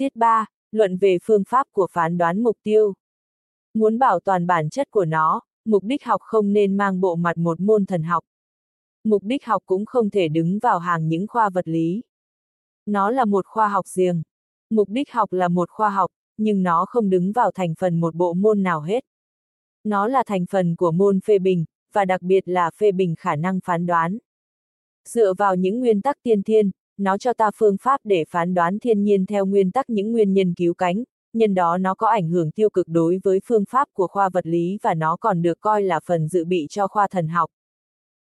Tiết 3, luận về phương pháp của phán đoán mục tiêu. Muốn bảo toàn bản chất của nó, mục đích học không nên mang bộ mặt một môn thần học. Mục đích học cũng không thể đứng vào hàng những khoa vật lý. Nó là một khoa học riêng. Mục đích học là một khoa học, nhưng nó không đứng vào thành phần một bộ môn nào hết. Nó là thành phần của môn phê bình, và đặc biệt là phê bình khả năng phán đoán. Dựa vào những nguyên tắc tiên thiên, nó cho ta phương pháp để phán đoán thiên nhiên theo nguyên tắc những nguyên nhân cứu cánh, nhân đó nó có ảnh hưởng tiêu cực đối với phương pháp của khoa vật lý và nó còn được coi là phần dự bị cho khoa thần học.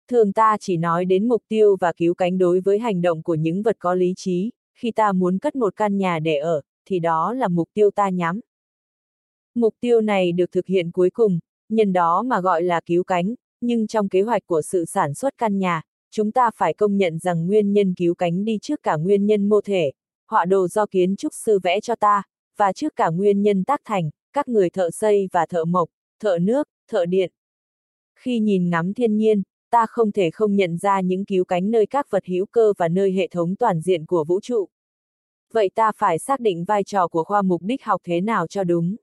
Thường ta chỉ nói đến mục tiêu và cứu cánh đối với hành động của những vật có lý trí, khi ta muốn cất một căn nhà để ở, thì đó là mục tiêu ta nhắm. Mục tiêu này được thực hiện cuối cùng, nhân đó mà gọi là cứu cánh, nhưng trong kế hoạch của sự sản xuất căn nhà, chúng ta phải công nhận rằng nguyên nhân cứu cánh đi trước cả nguyên nhân mô thể, họa đồ do kiến trúc sư vẽ cho ta, và trước cả nguyên nhân tác thành, các người thợ xây và thợ mộc, thợ nước, thợ điện. Khi nhìn ngắm thiên nhiên, ta không thể không nhận ra những cứu cánh nơi các vật hữu cơ và nơi hệ thống toàn diện của vũ trụ. Vậy ta phải xác định vai trò của khoa mục đích học thế nào cho đúng.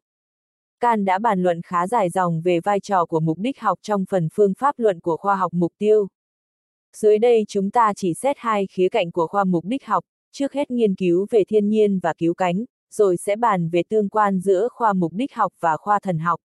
Can đã bàn luận khá dài dòng về vai trò của mục đích học trong phần phương pháp luận của khoa học mục tiêu. Dưới đây chúng ta chỉ xét hai khía cạnh của khoa mục đích học, trước hết nghiên cứu về thiên nhiên và cứu cánh, rồi sẽ bàn về tương quan giữa khoa mục đích học và khoa thần học.